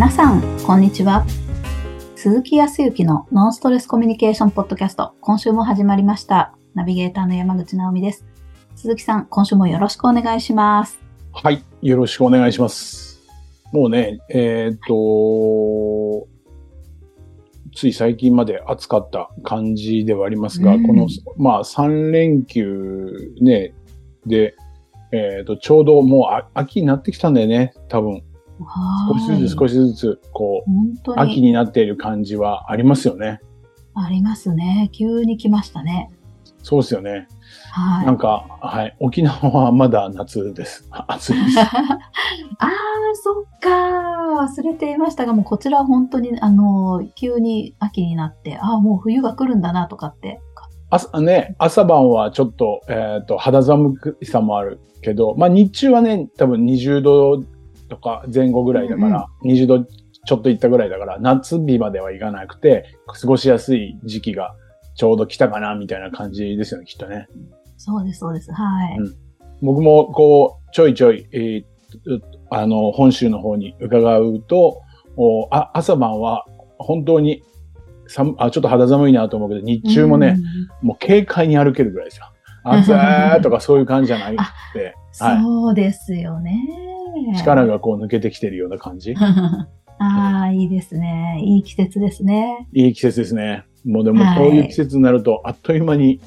皆さん、こんにちは。鈴木康之のノンストレスコミュニケーションポッドキャスト、今週も始まりました。ナビゲーターの山口直美です。鈴木さん、今週もよろしくお願いします。はい。よろしくお願いします。もうね、えーっと、つい最近まで暑かった感じではありますが、うんこの、まあ、3連休ね、で、えーっと、ちょうどもうあ秋になってきたんだよね、多分。少しずつ少し。しずつ、こう、秋になっている感じはありますよね。ありますね。急に来ましたね。そうですよね。はい。なんか、はい。沖縄はまだ夏です。暑いです。ああ、そっか。忘れていましたが、もうこちらは本当に、あの、急に秋になって、ああ、もう冬が来るんだなとかって。朝ね、朝晩はちょっと、えっ、と、肌寒さもあるけど、まあ日中はね、多分20度とか前後ぐらいだから、20度ちょっといったぐらいだから、夏日まではいかなくて、過ごしやすい時期がちょうど来たかな、みたいな感じですよね、きっとね。そうです、そうです。はい。うん僕もこう、ちょいちょい、えーあの、本州の方に伺うと、おあ朝晩は本当に寒あ、ちょっと肌寒いなと思うけど、日中もね、もう軽快に歩けるぐらいですよ。暑いとかそういう感じじゃなくて、うん。はいそうですよね。力がこう抜けてきてるような感じ？ああ、いいですね。いい季節ですね。いい季節ですね。もうでもはいこういう季節になると、あっという間に、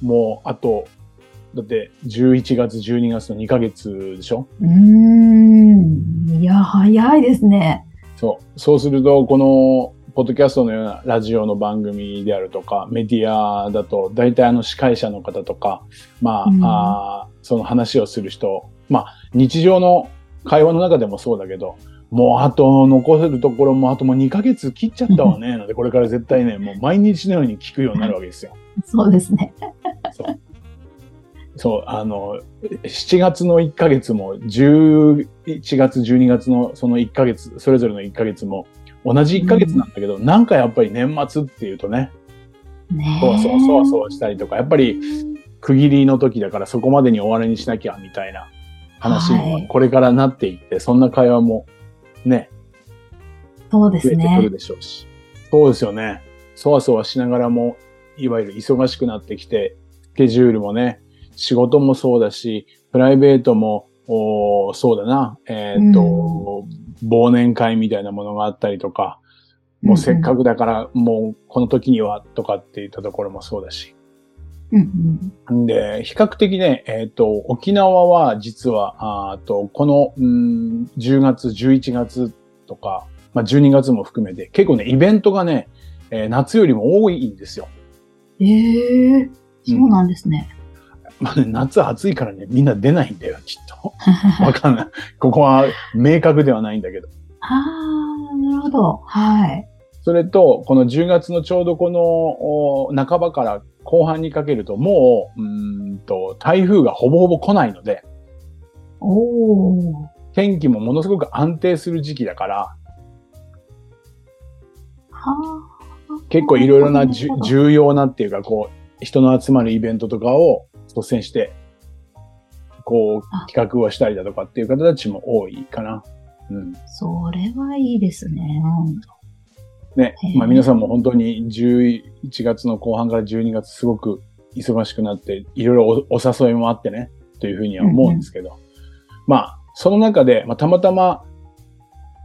もうあと、だって11月、12月の2ヶ月でしょ？うーん。いや、早いですね。そう。そうすると、この、ポッドキャストのようなラジオの番組であるとか、メディアだと、大体あの司会者の方とか、まあ、うんあーその話をする人、まあ、日常の会話の中でもそうだけど、もうあと残せるところもあともう2ヶ月切っちゃったわね、ので、これから絶対ね、もう毎日のように聞くようになるわけですよ。そうですね。そう。そう、あの、7月の1ヶ月も、11月、12月のその1ヶ月、それぞれの1ヶ月も、同じ1ヶ月なんだけど、なんかやっぱり年末っていうとね、ねそわそわそわそわしたりとか、やっぱり区切りの時だからそこまでに終わりにしなきゃみたいな話はいにこれからなっていって、そんな会話もね、そうですね増えてくる。でしょうし。そうですよね。そわそわしながらも、いわゆる忙しくなってきて、スケジュールもね、仕事もそうだし、プライベートも、おーそうだな、えーっと、忘年会みたいなものがあったりとか、もうせっかくだから、もうこの時にはとかって言ったところもそうだし。うんうん。んで、比較的ね、えーっと、沖縄は実は、あーと、この、うん、10月、11月とか、まあ、12月も含めて、結構ね、イベントがね、えー夏よりも多いんですよ。ええそうなんですね。まあね、夏暑いからね、みんな出ないんだよ、きっと。わかんない。ここは明確ではないんだけど。ああ、なるほど。はい。それと、この10月のちょうどこのお半ばから後半にかけると、もう、うーんと、台風がほぼほぼ来ないので、おお。天気もものすごく安定する時期だから、は結構いろいろな重要なっていうか、こう、人の集まるイベントとかを率先して、こうあ、企画をしたりだとかっていう方たちも多いかな。うん。あ、それはいいですね。ねまあ皆さんも本当に11月の後半から12月すごく忙しくなって、いろいろおお誘いもあってね、というふうには思うんですけど。まあ、その中で、まあたまたま、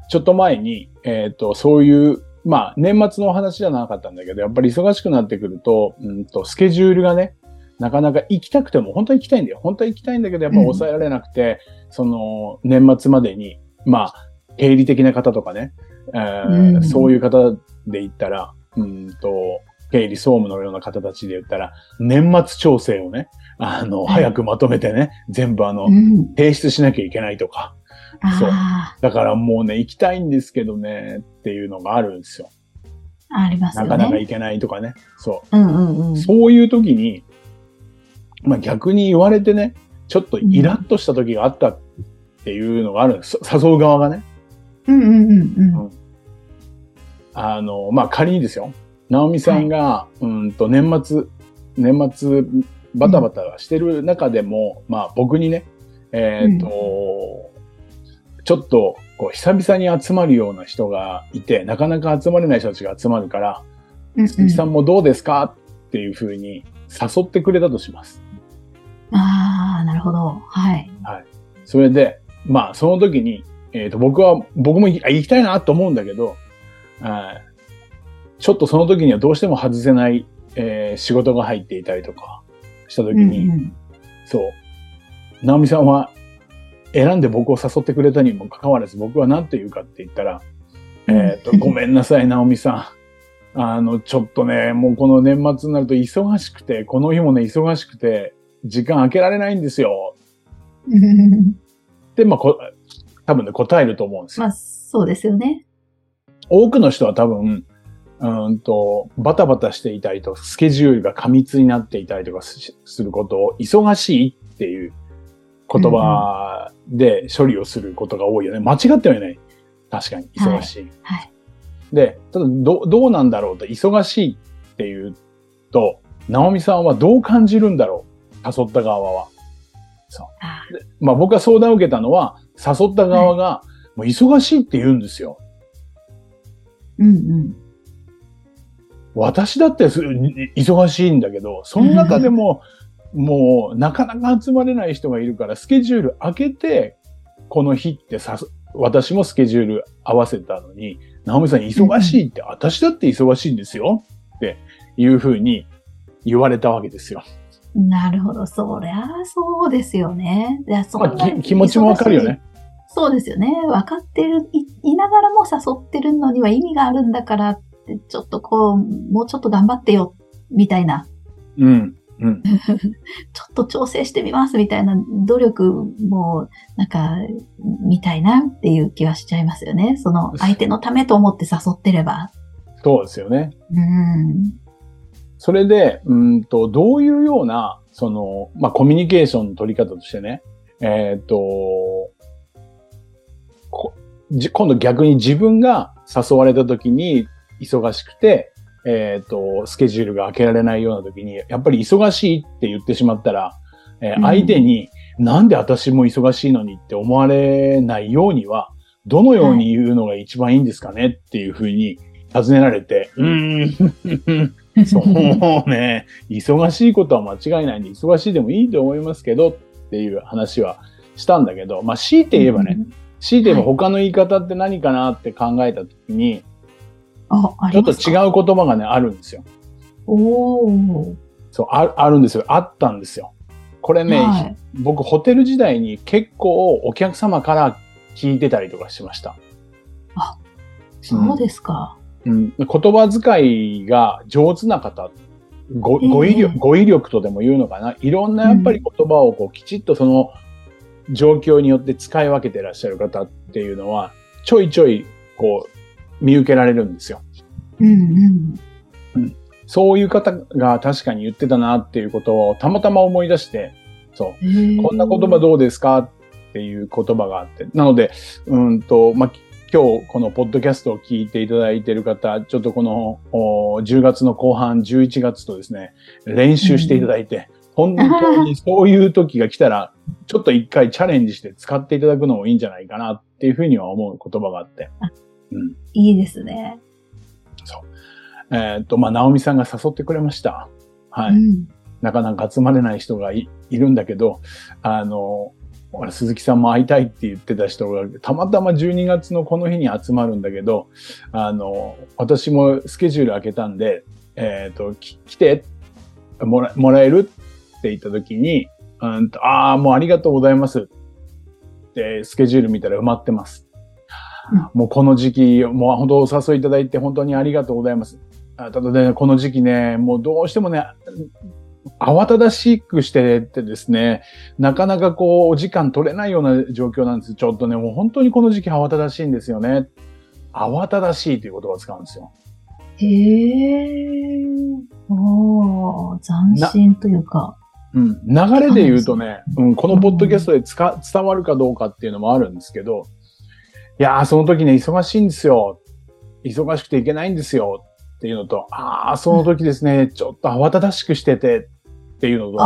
ちょっと前に、えっ、と、そういう、まあ年末のお話じゃなかったんだけど、やっぱり忙しくなってくると、うんと、スケジュールがね、なかなか行きたくても、本当は行きたいんだよ。本当は行きたいんだけど、やっぱ抑えられなくて、その、年末までに、まあ、経理的な方とかね、えーうんそういう方で言ったら、うんと、経理総務のような方たちで言ったら、年末調整をね、あの、はい早くまとめてね、全部あのう、ん。提出しなきゃいけないとか、そうあだからもうね、行きたいんですけどね、っていうのがあるんですよ。あ、ありますよね。なかなか行けないとかね。そう。うんうんうん。そういう時に、まあ逆に言われてね、ちょっとイラッとした時があったっていうのがあるんです。誘う側がね。うんうんうんうん。あの、まあ仮にですよ。直美さんが、うんと年末、年末バタバタしてる中でも、まあ僕にね、えっ、と、ちょっとこう、久々に集まるような人がいて、なかなか集まれない人たちが集まるから、うんうん鈴木さんもどうですか？っていうふうに誘ってくれたとします。ああ、なるほど。はい。それで、まあ、その時に、えっ、と、僕は、僕も行き行きたいなと思うんだけど、ちょっとその時にはどうしても外せない、えー仕事が入っていたりとかした時に、うんうんそう。直美さんは選んで僕を誘ってくれたにもかかわらず僕は何て言うかって言ったら、えっ、と、ごめんなさい、直美さん。あの、ちょっとね、もうこの年末になると忙しくて、この日もね、忙しくて、時間空けられないんですよ。う んで、まあ、こ多分ね、答えると思うんですよ。まあ、そうですよね。多くの人は多分、うーんと、バタバタしていたりと、スケジュールが過密になっていたりとかすすることを、忙しいっていう言葉で処理をすることが多いよね。間違ってはいない。確かに、忙しい。はい。で、ただど、どうなんだろうと、忙しいっていうと、直美さんはどう感じるんだろう誘った側は。あでまあ僕が相談を受けたのは、誘った側が、もう忙しいって言うんですよ。ーうんうん。私だってす忙しいんだけど、その中でも、もうなかなか集まれない人がいるから、スケジュール開けて、この日ってさす、私もスケジュール合わせたのに、直美さん忙しいって、私だって忙しいんですよっていうふうに言われたわけですよ。なるほど。そりゃそうですよね。いやそんまあ、気持ちもわかるよね。そうですよね。分かってる、い、いながらも誘ってるのには意味があるんだからって、ちょっとこう、もうちょっと頑張ってよ、みたいな。うん。うん。ちょっと調整してみます、みたいな努力も、なんか、みたいなっていう気はしちゃいますよね。その、相手のためと思って誘ってれば。そうですよね。うん。それで、うんと、どういうような、その、まあ、コミュニケーションの取り方としてね、えっ、と、こじ今度逆に自分が誘われた時に忙しくて、えっ、と、スケジュールが開けられないような時に、やっぱり忙しいって言ってしまったら、えーうん。相手に、なんで私も忙しいのにって思われないようには、どのように言うのが一番いいんですかねっていうふうに尋ねられて、うーん、そうね、忙しいことは間違いないんで、忙しいでもいいと思いますけどっていう話はしたんだけど、まあ強いて言えばね、強いて言えば他の言い方って何かなって考えたときに、あ、あちょっと違う言葉がね、あるんですよ。おー。そう、ああるんですよ。あったんですよ。これね、はい僕ホテル時代に結構お客様から聞いてたりとかしました。そうですか。うん、言葉遣いが上手な方、ご語彙ええ力、語彙力とでも言うのかな。いろんなやっぱり言葉をこうきちっとその状況によって使い分けてらっしゃる方っていうのは、ちょいちょいこう見受けられるんですよ。うんうん。そういう方が確かに言ってたなっていうことをたまたま思い出して、そう。こんな言葉どうですかっていう言葉があって。なので、うんと、まあ、今日このポッドキャストを聞いていただいている方、ちょっとこのお10月の後半、11月とですね、練習していただいて、本当にそういう時が来たら、ちょっと一回チャレンジして使っていただくのもいいんじゃないかなっていうふうには思う言葉があって。うん。いいですね。えーっと、まあ、直美さんが誘ってくれました。はい。うん。なかなか集まれない人がいいるんだけど、あの、鈴木さんも会いたいって言ってた人が、たまたま12月のこの日に集まるんだけど、あの、私もスケジュール開けたんで、えっ、と、き来てもら、もらえるって言った時に、うんと、ああ、もうありがとうございますって、スケジュール見たら埋まってます。もうこの時期、もう本当お誘いいただいて本当にありがとうございます。あただね、この時期ね、もうどうしてもね、慌ただしくしててですね、なかなかこう、お時間取れないような状況なんです。ちょっとね、もう本当にこの時期慌ただしいんですよね。慌ただしいという言葉を使うんですよ。へえ。おー、斬新というか。うん。流れで言うとね、うん、このポッドキャストでつか伝わるかどうかっていうのもあるんですけど、いやー、その時ね、忙しいんですよ。忙しくていけないんですよ。っていうのと、ああ、その時ですね、ちょっと慌ただしくしててっていうのと。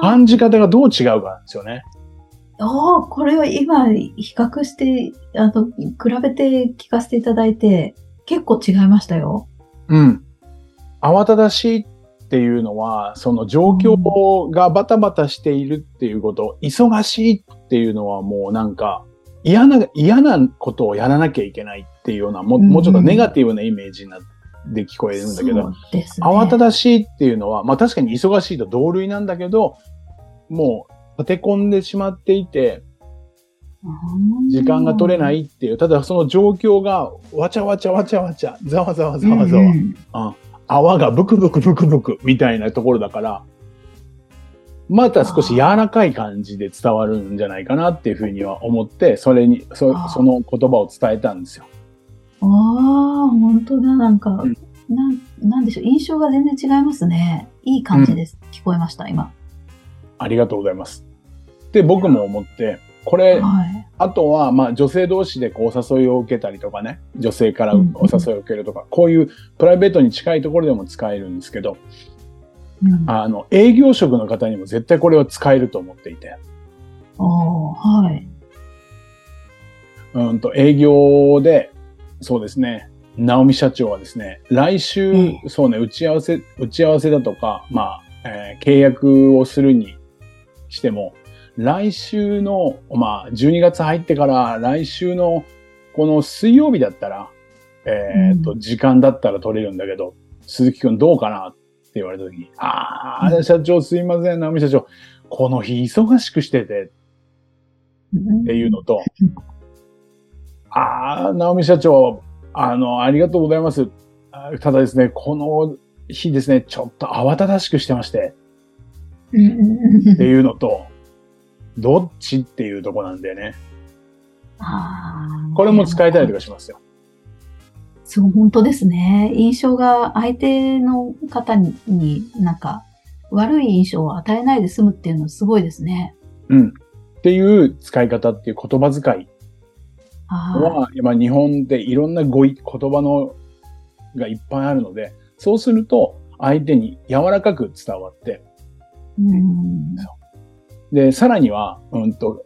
感じ方がどう違うかなんですよね。ああ、これは今、比較して、あの、比べて聞かせていただいて、結構違いましたよ。うん。慌ただしいっていうのは、その状況がバタバタしているっていうこと、忙しいっていうのはもうなんか、嫌な、嫌なことをやらなきゃいけないっていうような、もうちょっとネガティブなイメージになって聞こえるんだけど、ね。慌ただしいっていうのは、まあ確かに忙しいと同類なんだけど、もう立て込んでしまっていて、時間が取れないっていう、ただその状況がわちゃわちゃわちゃわちゃ、ざわざわざわざわ、うんうん泡がブクブクブクブクみたいなところだから、また少し柔らかい感じで伝わるんじゃないかなっていうふうには思って、それに、そその言葉を伝えたんですよ。ああ、本当だ。なんか、うんなん、なんでしょう。印象が全然違いますね。いい感じです。聞こえました、今。ありがとうございます。で、僕も思って、これ、はい。あとは、まあ、女性同士でこうお誘いを受けたりとかね、女性からおうん誘いを受けるとか、こういうプライベートに近いところでも使えるんですけど、うん、あの、営業職の方にも絶対これは使えると思っていて、おーはい。うんと、営業で、そうですね、直美社長はですね、来週、うん。そうね、打ち合わせ、打ち合わせだとか、まあ、えー契約をするにしても、来週の、まあ、12月入ってから来週のこの水曜日だったら、えっ、と、うん。時間だったら取れるんだけど、鈴木くんどうかなって言われた時に、ああ、うん。社長すいません、直美社長、この日忙しくしてて、っていうのと、ああ、直美社長、あの、ありがとうございます。あただですね、この日ですね、ちょっと慌ただしくしてまして、っていうのと、どっちっていうとこなんでね。あーこれも使えたりとかしますよ。そう、本当ですね。印象が相手の方に、になんか、悪い印象を与えないで済むっていうのはすごいですね。うん。っていう使い方っていう言葉遣いあは、今日本でいろんな語彙、言葉のがいっぱいあるので、そうすると相手に柔らかく伝わって、ーうんで、さらには、うんと、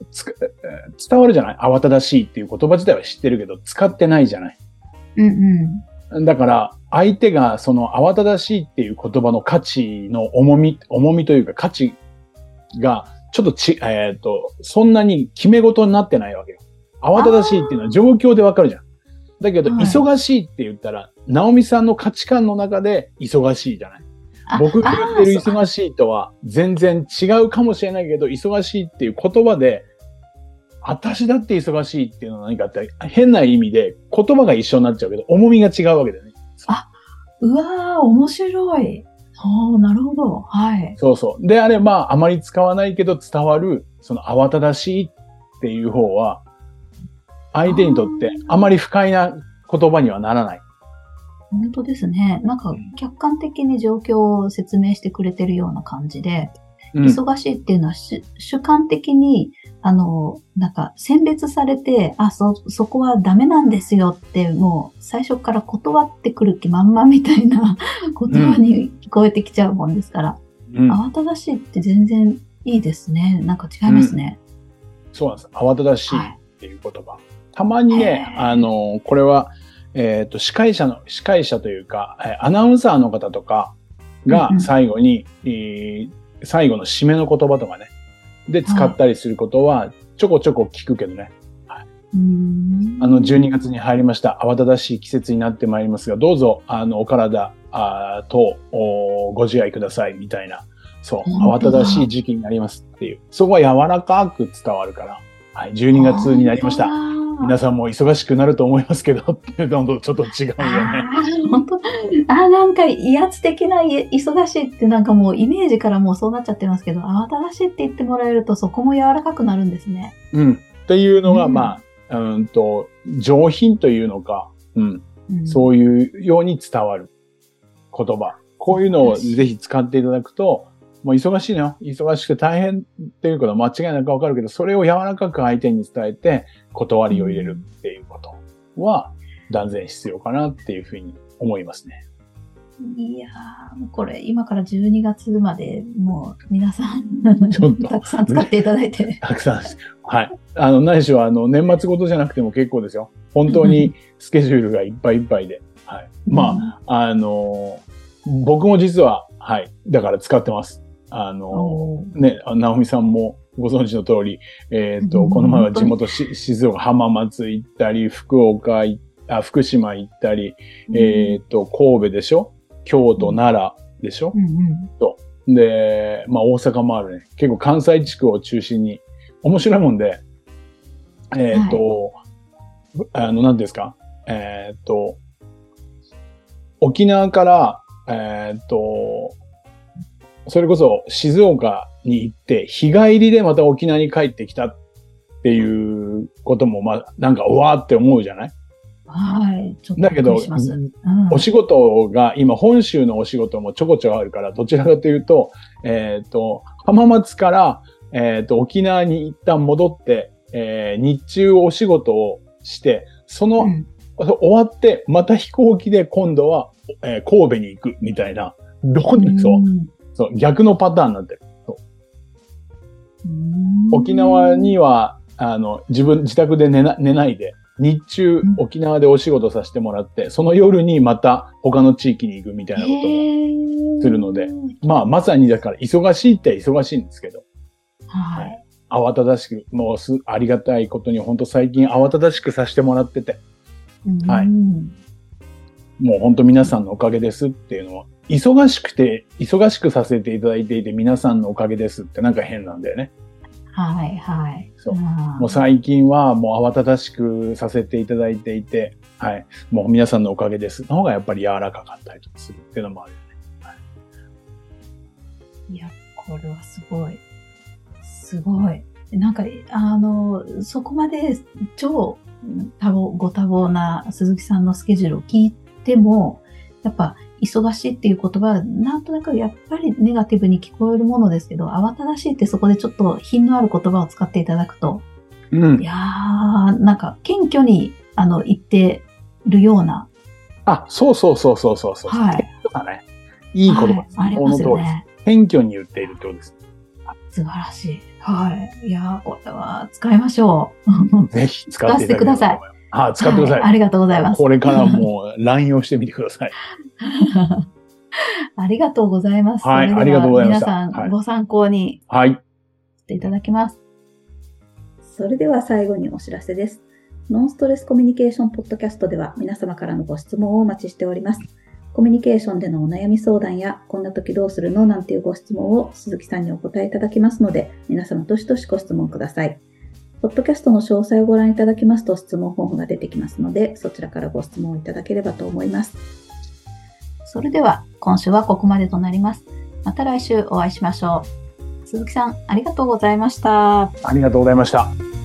伝わるじゃない？慌ただしいっていう言葉自体は知ってるけど、使ってないじゃない？うんうん。だから、相手がその慌ただしいっていう言葉の価値の重み、重みというか価値が、ちょっとち、えっ、と、そんなに決め事になってないわけよ。慌ただしいっていうのは状況でわかるじゃん。だけど、はい忙しいって言ったら、直美さんの価値観の中で忙しいじゃない。あ僕が言ってる忙しいとは全然違うかもしれないけど、忙しいっていう言葉で、私だって忙しいっていうのは何かって変な意味で言葉が一緒になっちゃうけど、重みが違うわけだよね。うわー、面白い。おーなるほど。はい。そうそう。であれば、あまり使わないけど伝わる、その慌ただしいっていう方は、相手にとってあまり不快な言葉にはならない。本当ですね。なんかうん、客観的に状況を説明してくれてるような感じで、うん。忙しいっていうのは主主観的に、あの、なんか選別されて、あ、そ、そこはダメなんですよって、もう最初から断ってくる気満々みたいな 言葉に聞こえてきちゃうもんですから、うん慌ただしいって全然いいですね。なんか違いますね。そうなんです。慌ただしいはいっていう言葉。たまにね、あの、これは、えっ、と、司会者の、司会者というか、えーアナウンサーの方とかがうんうん最後に、えー最後の締めの言葉とかね、で使ったりすることは、ちょこちょこ聞くけどね。うーんあの、12月に入りました。慌ただしい季節になってまいりますが、どうぞ、あの、お体、あーと、おご自愛ください、みたいな。そう、慌ただしい時期になりますっていう。そこは柔らかく伝わるから。はい、12月になりました。皆ささんも忙しくなると思いますけど、っていうのとちょっと違うよね。本 当あ、なんか威圧的ない忙しいってなんかもうイメージからもうそうなっちゃってますけど、慌ただしいって言ってもらえるとそこも柔らかくなるんですね。うん。っていうのが、うんまあ、うんと、上品というのか、うん、うんそういうように伝わる言葉。こういうのをぜひ使っていただくと、もう忙しいのよ。忙しくて大変っていうことは間違いなくわかるけど、それを柔らかく相手に伝えて、断りを入れるっていうことは、断然必要かなっていうふうに思いますね。いやー、これ今から12月までもう皆さん、ちょっとたくさん使っていただいて。たくさん。はい。あの、ないしは、あの、年末ごとじゃなくても結構ですよ。本当にスケジュールがいっぱいいっぱいで。はい。まあ、あの、僕も実は、はい。だから使ってます。あの、ね、あ直美さんもご存知の通り、えっ、と、うん。この前は地元し静岡浜松行ったり、福岡いあ、福島行ったり、えっ、と、神戸でしょ？京都、奈良でしょ？うんうん。で、まあ大阪もあるね。結構関西地区を中心に、面白いもんで、えっ、と、あの、何ですか？えっ、と、沖縄から、えっ、と、それこそ静岡に行って、日帰りでまた沖縄に帰ってきたっていうことも、まあ、なんか、うわーって思うじゃない？はい。ちょっとだけどうん。お仕事が今本州のお仕事もちょこちょこあるから、どちらかというと、えっ、と、浜松から、えっ、と、沖縄に一旦戻って、えー日中お仕事をして、その、うん。終わって、また飛行機で今度は、えー神戸に行くみたいな、どこに、そう、んそう、逆のパターンになってる。う。ん。沖縄には、あの、自分、自宅で寝な寝ないで、日中うん。沖縄でお仕事させてもらって、その夜にまた他の地域に行くみたいなこともするのでまあ、まさにだから、忙しいって忙しいんですけど、はい。慌ただしく、もうす、ありがたいことに、本当最近慌ただしくさせてもらってて、はい。うんもう本当皆さんのおかげですっていうのは、忙しくて、忙しくさせていただいていて、皆さんのおかげですってなんか変なんだよね。はい、はい。そううんもう最近はもう慌ただしくさせていただいていて、はい。もう皆さんのおかげです。の方がやっぱり柔らかかったりとかするっていうのもあるよね。いや、これはすごい。すごい。なんか、あの、そこまで超多忙、ご多忙な鈴木さんのスケジュールを聞いても、やっぱ、忙しいっていう言葉、なんとなくやっぱりネガティブに聞こえるものですけど、慌ただしいってそこでちょっと品のある言葉を使っていただくと、うんい。やー、なんか謙虚に、あの、言ってるような、あ、そうそうそうそうそうそう。はいだね。いい言葉です。はい、ありますよ。ね。謙虚に言っているってことです。素晴らしい。はい。いやー、これは使いましょう。ぜひ使っていただければと思い。はい、使ってください。はありがとうございます。これからもう乱用してみてください。ありがとうございます。ははいありがとうございました皆さはいんご参考にはい。していただきます。それでは最後にお知らせです。ノンストレスコミュニケーションポッドキャストでは皆様からのご質問をお待ちしております。コミュニケーションでのお悩み相談や、こんな時どうするのなんていうご質問を鈴木さんにお答えいただきますので、皆様どしどしご質問ください。ポッドキャストの詳細をご覧いただきますと質問フォームが出てきますので、そちらからご質問をいただければと思います。それでは今週はここまでとなります。また来週お会いしましょう。鈴木さん、ありがとうございました。ありがとうございました。